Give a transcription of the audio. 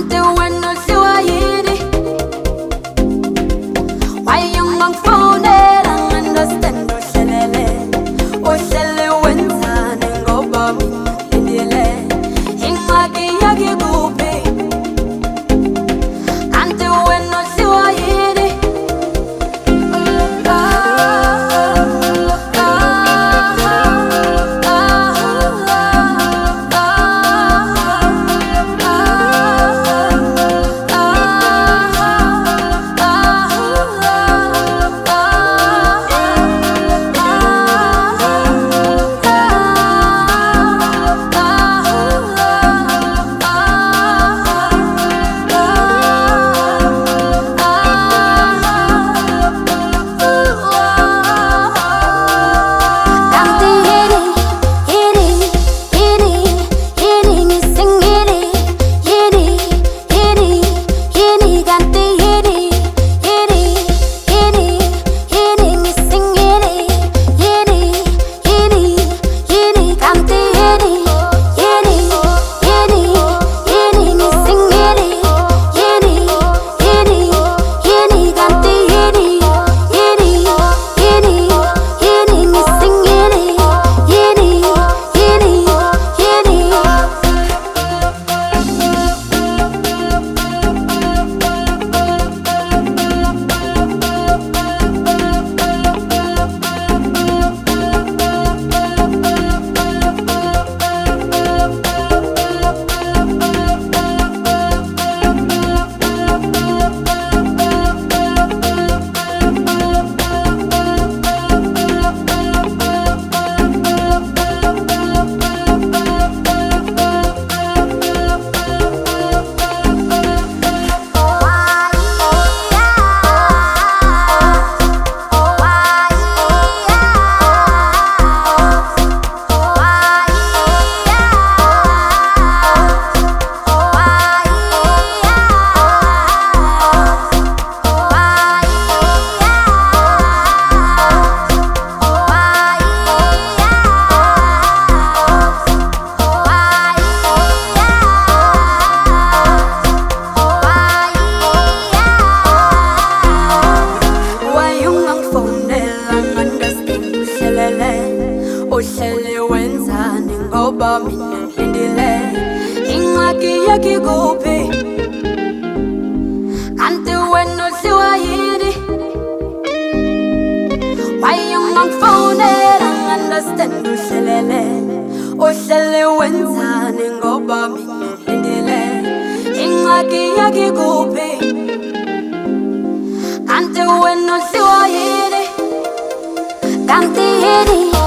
something ihlele wenzani ngoba mina ngilindile. Ingxaki yakhe kuphi you wena udliwa yini wayengangifowunela understand uhlelele uhlele wenzani ngoba mina ngilindile. Ingxaki yakhe kuphi kanti wena udliwa yini? Kanti yini?